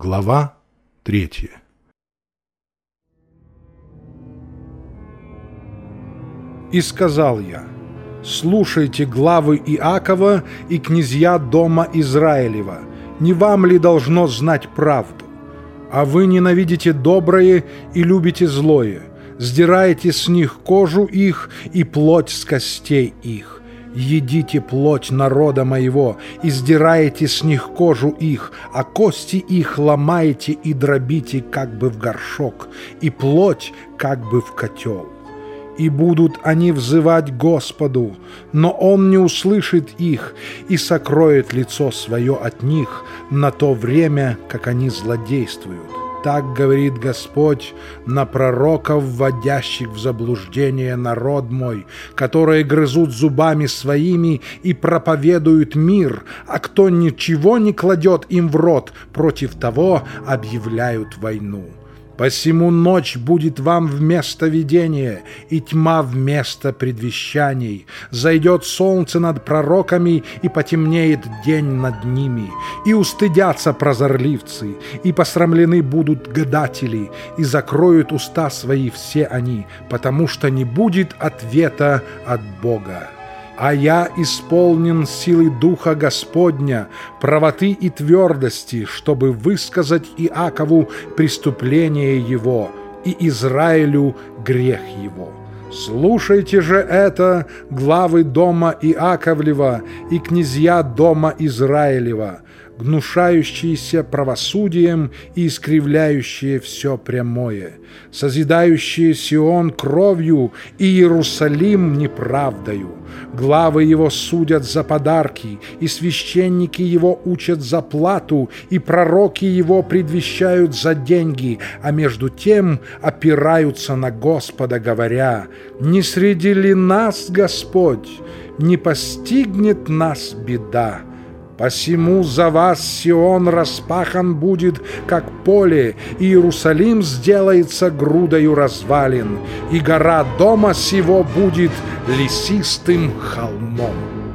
Глава третья. И сказал я, «Слушайте главы Иакова и князья дома Израилева, не вам ли должно знать правду? А вы ненавидите доброе и любите злое, сдираете с них кожу их и плоть с костей их едите плоть народа моего, и сдираете с них кожу их, а кости их ломаете и дробите, как бы в горшок, и плоть, как бы в котел. И будут они взывать Господу, но Он не услышит их и сокроет лицо свое от них на то время, как они злодействуют. Так говорит Господь на пророков, вводящих в заблуждение народ мой, которые грызут зубами своими и проповедуют мир, а кто ничего не кладет им в рот, против того объявляют войну. Посему ночь будет вам вместо видения, и тьма вместо предвещаний. Зайдет солнце над пророками, и потемнеет день над ними. И устыдятся прозорливцы, и посрамлены будут гадатели, и закроют уста свои все они, потому что не будет ответа от Бога а я исполнен силы Духа Господня, правоты и твердости, чтобы высказать Иакову преступление его и Израилю грех его. Слушайте же это, главы дома Иаковлева и князья дома Израилева, гнушающиеся правосудием и искривляющие все прямое, созидающие Сион кровью и Иерусалим неправдою. Главы его судят за подарки, и священники его учат за плату, и пророки его предвещают за деньги, а между тем опираются на Господа, говоря, «Не среди ли нас, Господь, не постигнет нас беда?» Посему за вас Сион распахан будет, как поле, и Иерусалим сделается грудою развалин, и гора дома сего будет лесистым холмом.